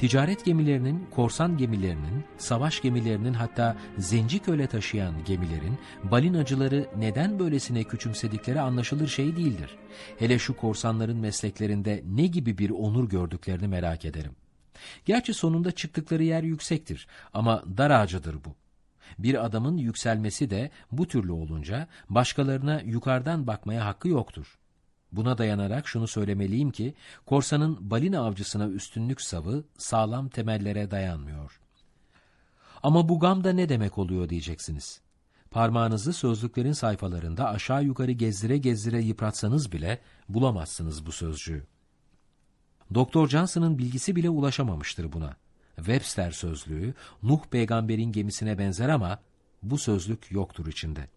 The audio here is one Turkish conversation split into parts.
Ticaret gemilerinin, korsan gemilerinin, savaş gemilerinin hatta zenci köle taşıyan gemilerin balinacıları neden böylesine küçümsedikleri anlaşılır şey değildir. Hele şu korsanların mesleklerinde ne gibi bir onur gördüklerini merak ederim. Gerçi sonunda çıktıkları yer yüksektir ama dar ağacıdır bu. Bir adamın yükselmesi de bu türlü olunca başkalarına yukarıdan bakmaya hakkı yoktur. Buna dayanarak şunu söylemeliyim ki, korsanın balina avcısına üstünlük savı sağlam temellere dayanmıyor. Ama bu gamda ne demek oluyor diyeceksiniz. Parmağınızı sözlüklerin sayfalarında aşağı yukarı gezdire gezdire yıpratsanız bile bulamazsınız bu sözcüğü. Doktor Johnson'ın bilgisi bile ulaşamamıştır buna. Webster sözlüğü Nuh peygamberin gemisine benzer ama bu sözlük yoktur içinde.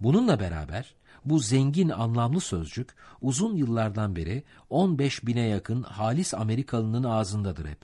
Bununla beraber bu zengin anlamlı sözcük uzun yıllardan beri 15 bine yakın halis Amerikalının ağzındadır hep.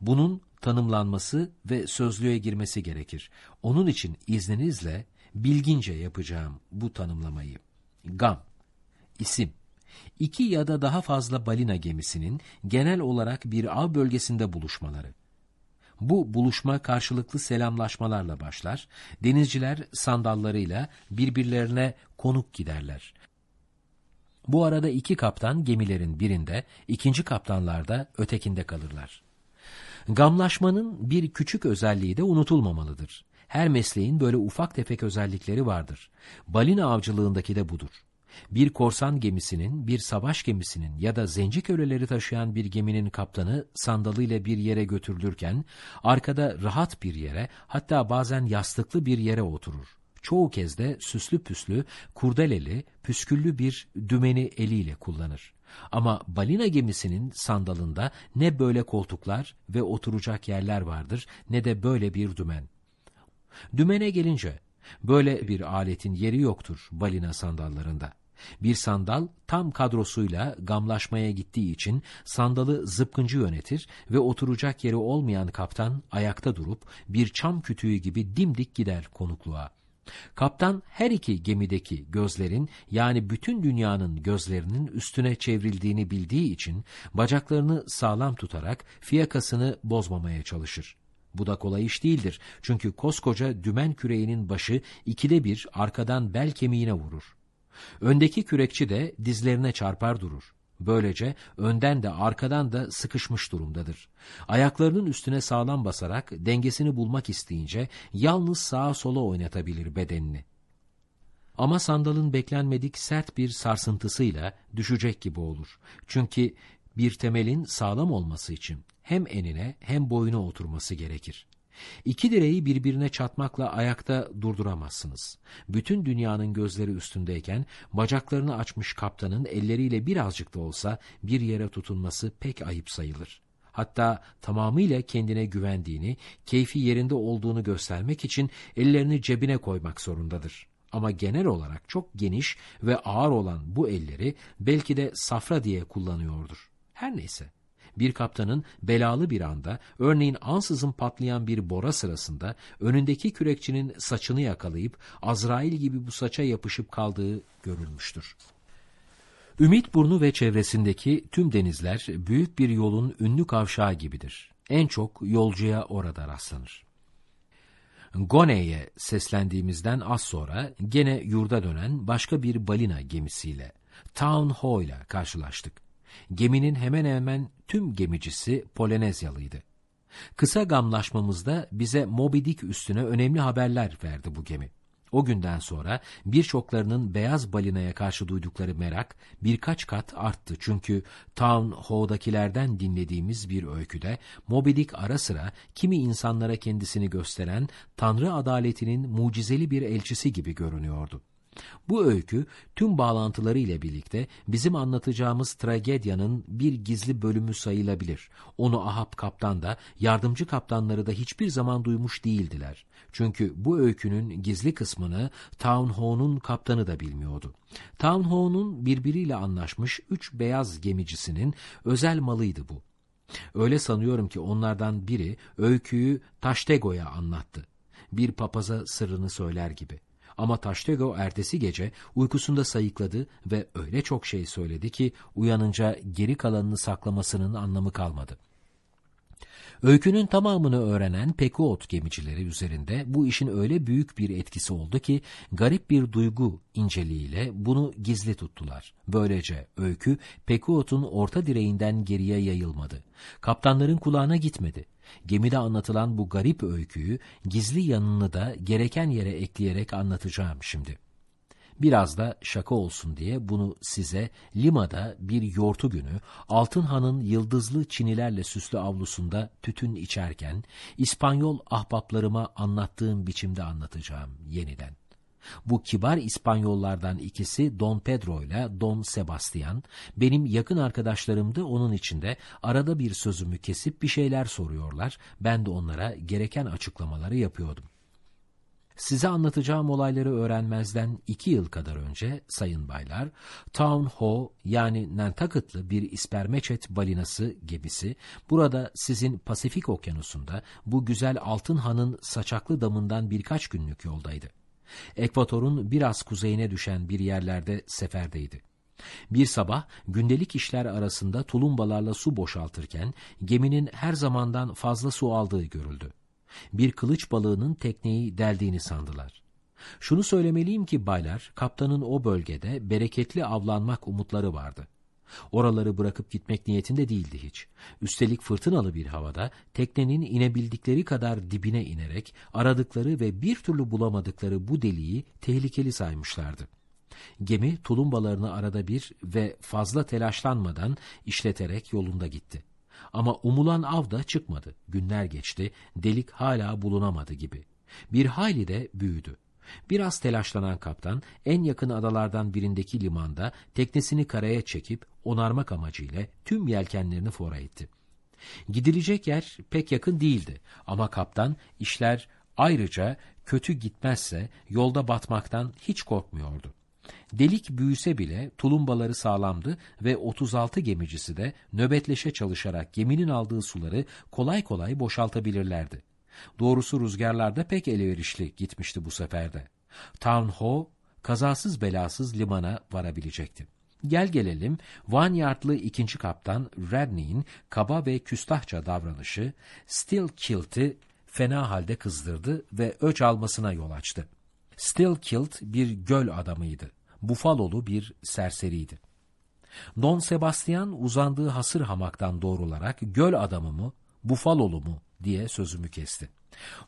Bunun tanımlanması ve sözlüğe girmesi gerekir. Onun için izninizle bilgince yapacağım bu tanımlamayı. Gam, isim, iki ya da daha fazla balina gemisinin genel olarak bir av bölgesinde buluşmaları. Bu buluşma karşılıklı selamlaşmalarla başlar. Denizciler sandallarıyla birbirlerine konuk giderler. Bu arada iki kaptan gemilerin birinde, ikinci kaptanlar da ötekinde kalırlar. Gamlaşmanın bir küçük özelliği de unutulmamalıdır. Her mesleğin böyle ufak tefek özellikleri vardır. Balina avcılığındaki de budur bir korsan gemisinin, bir savaş gemisinin ya da zenci köleleri taşıyan bir geminin kaptanı sandalıyla bir yere götürülürken, arkada rahat bir yere, hatta bazen yastıklı bir yere oturur. Çoğu kez de süslü püslü, kurdeleli, püsküllü bir dümeni eliyle kullanır. Ama balina gemisinin sandalında ne böyle koltuklar ve oturacak yerler vardır ne de böyle bir dümen. Dümene gelince böyle bir aletin yeri yoktur balina sandallarında. Bir sandal tam kadrosuyla gamlaşmaya gittiği için sandalı zıpkıncı yönetir ve oturacak yeri olmayan kaptan ayakta durup bir çam kütüğü gibi dimdik gider konukluğa. Kaptan her iki gemideki gözlerin yani bütün dünyanın gözlerinin üstüne çevrildiğini bildiği için bacaklarını sağlam tutarak fiyakasını bozmamaya çalışır. Bu da kolay iş değildir çünkü koskoca dümen küreğinin başı ikide bir arkadan bel kemiğine vurur. Öndeki kürekçi de dizlerine çarpar durur. Böylece önden de arkadan da sıkışmış durumdadır. Ayaklarının üstüne sağlam basarak dengesini bulmak isteyince yalnız sağa sola oynatabilir bedenini. Ama sandalın beklenmedik sert bir sarsıntısıyla düşecek gibi olur. Çünkü bir temelin sağlam olması için hem enine hem boyuna oturması gerekir. İki direği birbirine çatmakla ayakta durduramazsınız. Bütün dünyanın gözleri üstündeyken bacaklarını açmış kaptanın elleriyle birazcık da olsa bir yere tutunması pek ayıp sayılır. Hatta tamamıyla kendine güvendiğini, keyfi yerinde olduğunu göstermek için ellerini cebine koymak zorundadır. Ama genel olarak çok geniş ve ağır olan bu elleri belki de safra diye kullanıyordur. Her neyse bir kaptanın belalı bir anda, örneğin ansızın patlayan bir bora sırasında önündeki kürekçinin saçını yakalayıp Azrail gibi bu saça yapışıp kaldığı görülmüştür. Ümit Burnu ve çevresindeki tüm denizler büyük bir yolun ünlü kavşağı gibidir. En çok yolcuya orada rastlanır. Gone'ye seslendiğimizden az sonra gene yurda dönen başka bir balina gemisiyle, Town Ho ile karşılaştık. Geminin hemen hemen tüm gemicisi Polenezyalıydı. Kısa gamlaşmamızda bize Moby Dick üstüne önemli haberler verdi bu gemi. O günden sonra birçoklarının beyaz balinaya karşı duydukları merak birkaç kat arttı. Çünkü Town Ho'dakilerden dinlediğimiz bir öyküde Moby Dick ara sıra kimi insanlara kendisini gösteren Tanrı adaletinin mucizeli bir elçisi gibi görünüyordu. Bu öykü tüm bağlantıları ile birlikte bizim anlatacağımız tragedyanın bir gizli bölümü sayılabilir. Onu Ahab kaptan da yardımcı kaptanları da hiçbir zaman duymuş değildiler. Çünkü bu öykünün gizli kısmını Town Ho'nun kaptanı da bilmiyordu. Town Ho'nun birbiriyle anlaşmış üç beyaz gemicisinin özel malıydı bu. Öyle sanıyorum ki onlardan biri öyküyü Taştego'ya anlattı. Bir papaza sırrını söyler gibi. Ama Taştego ertesi gece uykusunda sayıkladı ve öyle çok şey söyledi ki uyanınca geri kalanını saklamasının anlamı kalmadı. Öykünün tamamını öğrenen Pekuot gemicileri üzerinde bu işin öyle büyük bir etkisi oldu ki garip bir duygu inceliğiyle bunu gizli tuttular. Böylece öykü Pekuot'un orta direğinden geriye yayılmadı. Kaptanların kulağına gitmedi. Gemide anlatılan bu garip öyküyü gizli yanını da gereken yere ekleyerek anlatacağım şimdi. Biraz da şaka olsun diye bunu size Lima'da bir yortu günü Altın Han'ın yıldızlı çinilerle süslü avlusunda tütün içerken İspanyol ahbaplarıma anlattığım biçimde anlatacağım yeniden. Bu kibar İspanyollardan ikisi Don Pedro ile Don Sebastian, benim yakın arkadaşlarımdı onun içinde arada bir sözümü kesip bir şeyler soruyorlar, ben de onlara gereken açıklamaları yapıyordum. Size anlatacağım olayları öğrenmezden iki yıl kadar önce sayın baylar, Town Ho yani Nantucket'lı bir ispermeçet balinası gemisi burada sizin Pasifik okyanusunda bu güzel Altın Han'ın saçaklı damından birkaç günlük yoldaydı. Ekvatorun biraz kuzeyine düşen bir yerlerde seferdeydi. Bir sabah gündelik işler arasında tulumbalarla su boşaltırken geminin her zamandan fazla su aldığı görüldü bir kılıç balığının tekneyi deldiğini sandılar. Şunu söylemeliyim ki baylar, kaptanın o bölgede bereketli avlanmak umutları vardı. Oraları bırakıp gitmek niyetinde değildi hiç. Üstelik fırtınalı bir havada teknenin inebildikleri kadar dibine inerek aradıkları ve bir türlü bulamadıkları bu deliği tehlikeli saymışlardı. Gemi tulumbalarını arada bir ve fazla telaşlanmadan işleterek yolunda gitti. Ama umulan av da çıkmadı. Günler geçti, delik hala bulunamadı gibi. Bir hayli de büyüdü. Biraz telaşlanan kaptan en yakın adalardan birindeki limanda teknesini karaya çekip onarmak amacıyla tüm yelkenlerini fora etti. Gidilecek yer pek yakın değildi ama kaptan işler ayrıca kötü gitmezse yolda batmaktan hiç korkmuyordu. Delik büyüse bile tulumbaları sağlamdı ve 36 gemicisi de nöbetleşe çalışarak geminin aldığı suları kolay kolay boşaltabilirlerdi. Doğrusu rüzgarlarda pek elverişli gitmişti bu seferde. Town Ho kazasız belasız limana varabilecekti. Gel gelelim Vanyardlı ikinci kaptan Radney'in kaba ve küstahça davranışı Still Kilt'i fena halde kızdırdı ve öç almasına yol açtı. Still Kilt bir göl adamıydı. Bufalolu bir serseriydi. Don Sebastian uzandığı hasır hamaktan doğrularak göl adamı mı, Bufalolu mu diye sözümü kesti.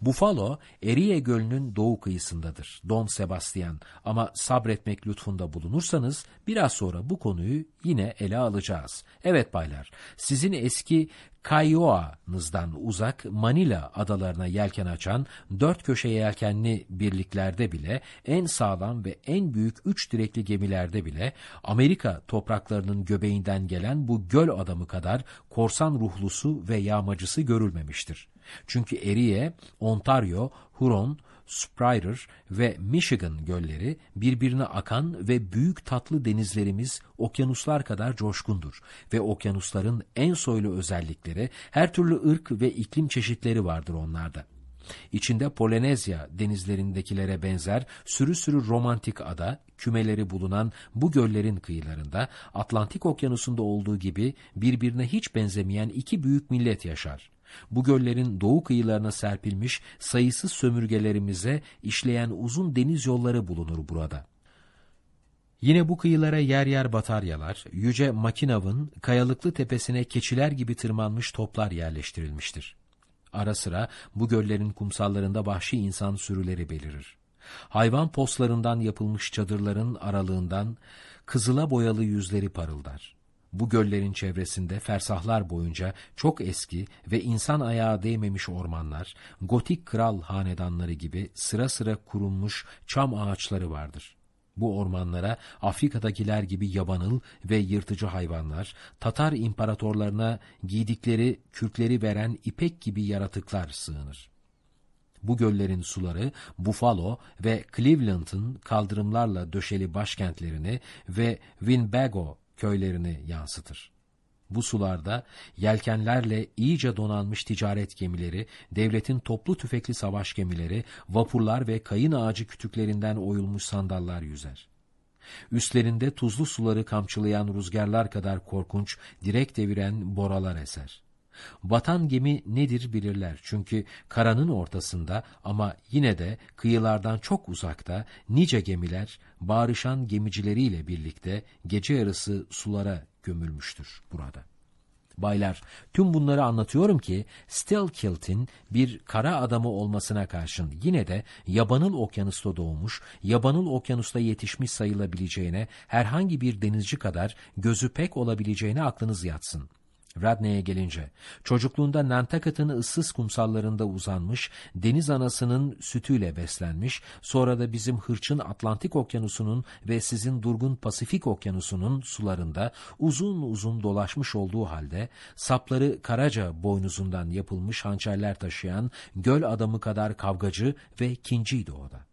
Buffalo, Erie Gölü'nün doğu kıyısındadır, Don Sebastian. Ama sabretmek lütfunda bulunursanız biraz sonra bu konuyu yine ele alacağız. Evet baylar, sizin eski Kaioa'nızdan uzak Manila adalarına yelken açan dört köşe yelkenli birliklerde bile en sağlam ve en büyük üç direkli gemilerde bile Amerika topraklarının göbeğinden gelen bu göl adamı kadar korsan ruhlusu ve yağmacısı görülmemiştir. Çünkü Erie, Ontario, Huron, Sprier ve Michigan gölleri birbirine akan ve büyük tatlı denizlerimiz okyanuslar kadar coşkundur ve okyanusların en soylu özellikleri her türlü ırk ve iklim çeşitleri vardır onlarda. İçinde Polinezya denizlerindekilere benzer sürü sürü romantik ada, kümeleri bulunan bu göllerin kıyılarında Atlantik Okyanusu'nda olduğu gibi birbirine hiç benzemeyen iki büyük millet yaşar. Bu göllerin doğu kıyılarına serpilmiş sayısız sömürgelerimize işleyen uzun deniz yolları bulunur burada. Yine bu kıyılara yer yer bataryalar, Yüce Makinav'ın kayalıklı tepesine keçiler gibi tırmanmış toplar yerleştirilmiştir. Ara sıra bu göllerin kumsallarında vahşi insan sürüleri belirir. Hayvan postlarından yapılmış çadırların aralığından kızıla boyalı yüzleri parıldar. Bu göllerin çevresinde fersahlar boyunca çok eski ve insan ayağı değmemiş ormanlar, gotik kral hanedanları gibi sıra sıra kurulmuş çam ağaçları vardır. Bu ormanlara Afrika'dakiler gibi yabanıl ve yırtıcı hayvanlar, Tatar imparatorlarına giydikleri kürkleri veren ipek gibi yaratıklar sığınır. Bu göllerin suları Buffalo ve Cleveland'ın kaldırımlarla döşeli başkentlerini ve Winnebago köylerini yansıtır. Bu sularda yelkenlerle iyice donanmış ticaret gemileri, devletin toplu tüfekli savaş gemileri, vapurlar ve kayın ağacı kütüklerinden oyulmuş sandallar yüzer. Üstlerinde tuzlu suları kamçılayan rüzgarlar kadar korkunç, direk deviren boralar eser. Batan gemi nedir bilirler çünkü karanın ortasında ama yine de kıyılardan çok uzakta nice gemiler bağırışan gemicileriyle birlikte gece yarısı sulara gömülmüştür burada. Baylar, tüm bunları anlatıyorum ki Stelkilt'in bir kara adamı olmasına karşın yine de yabanıl okyanusta doğmuş, yabanıl okyanusta yetişmiş sayılabileceğine, herhangi bir denizci kadar gözü pek olabileceğine aklınız yatsın. Radney'e gelince, çocukluğunda Nantucket'ın ıssız kumsallarında uzanmış, deniz anasının sütüyle beslenmiş, sonra da bizim hırçın Atlantik okyanusunun ve sizin durgun Pasifik okyanusunun sularında uzun uzun dolaşmış olduğu halde, sapları karaca boynuzundan yapılmış hançerler taşıyan göl adamı kadar kavgacı ve kinciydi o da.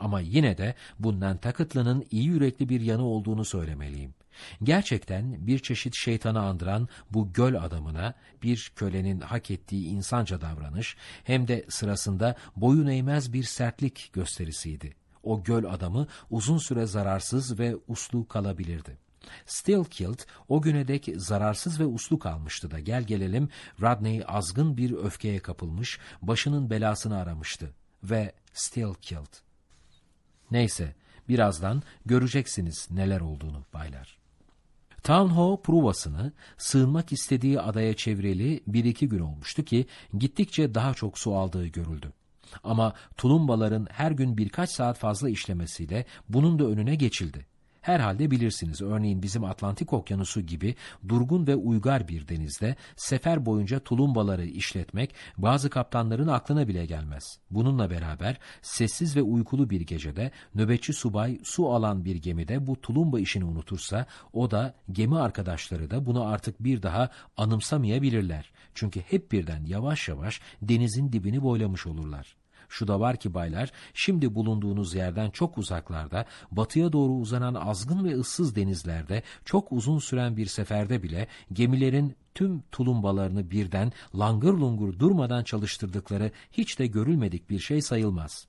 Ama yine de bu Nantucket'lının iyi yürekli bir yanı olduğunu söylemeliyim. Gerçekten bir çeşit şeytanı andıran bu göl adamına bir kölenin hak ettiği insanca davranış hem de sırasında boyun eğmez bir sertlik gösterisiydi. O göl adamı uzun süre zararsız ve uslu kalabilirdi. Stillkilt o güne dek zararsız ve uslu kalmıştı da gel gelelim Rodney azgın bir öfkeye kapılmış, başının belasını aramıştı ve Stillkilt. Neyse, birazdan göreceksiniz neler olduğunu baylar. Townho provasını sığınmak istediği adaya çevreli bir iki gün olmuştu ki gittikçe daha çok su aldığı görüldü. Ama tulumbaların her gün birkaç saat fazla işlemesiyle bunun da önüne geçildi. Herhalde bilirsiniz örneğin bizim Atlantik Okyanusu gibi durgun ve uygar bir denizde sefer boyunca tulumbaları işletmek bazı kaptanların aklına bile gelmez. Bununla beraber sessiz ve uykulu bir gecede nöbetçi subay su alan bir gemide bu tulumba işini unutursa o da gemi arkadaşları da bunu artık bir daha anımsamayabilirler. Çünkü hep birden yavaş yavaş denizin dibini boylamış olurlar. Şu da var ki baylar, şimdi bulunduğunuz yerden çok uzaklarda, batıya doğru uzanan azgın ve ıssız denizlerde, çok uzun süren bir seferde bile gemilerin tüm tulumbalarını birden langır lungur durmadan çalıştırdıkları hiç de görülmedik bir şey sayılmaz.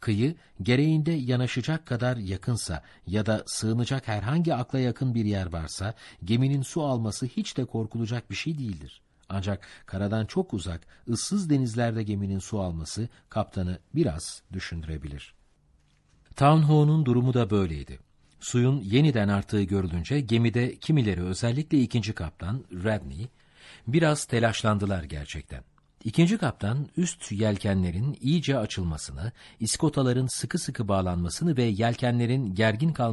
Kıyı gereğinde yanaşacak kadar yakınsa ya da sığınacak herhangi akla yakın bir yer varsa geminin su alması hiç de korkulacak bir şey değildir. Ancak karadan çok uzak, ıssız denizlerde geminin su alması kaptanı biraz düşündürebilir. Townhoe'nun durumu da böyleydi. Suyun yeniden arttığı görülünce gemide kimileri özellikle ikinci kaptan Radney biraz telaşlandılar gerçekten. İkinci kaptan üst yelkenlerin iyice açılmasını, iskotaların sıkı sıkı bağlanmasını ve yelkenlerin gergin kalmasını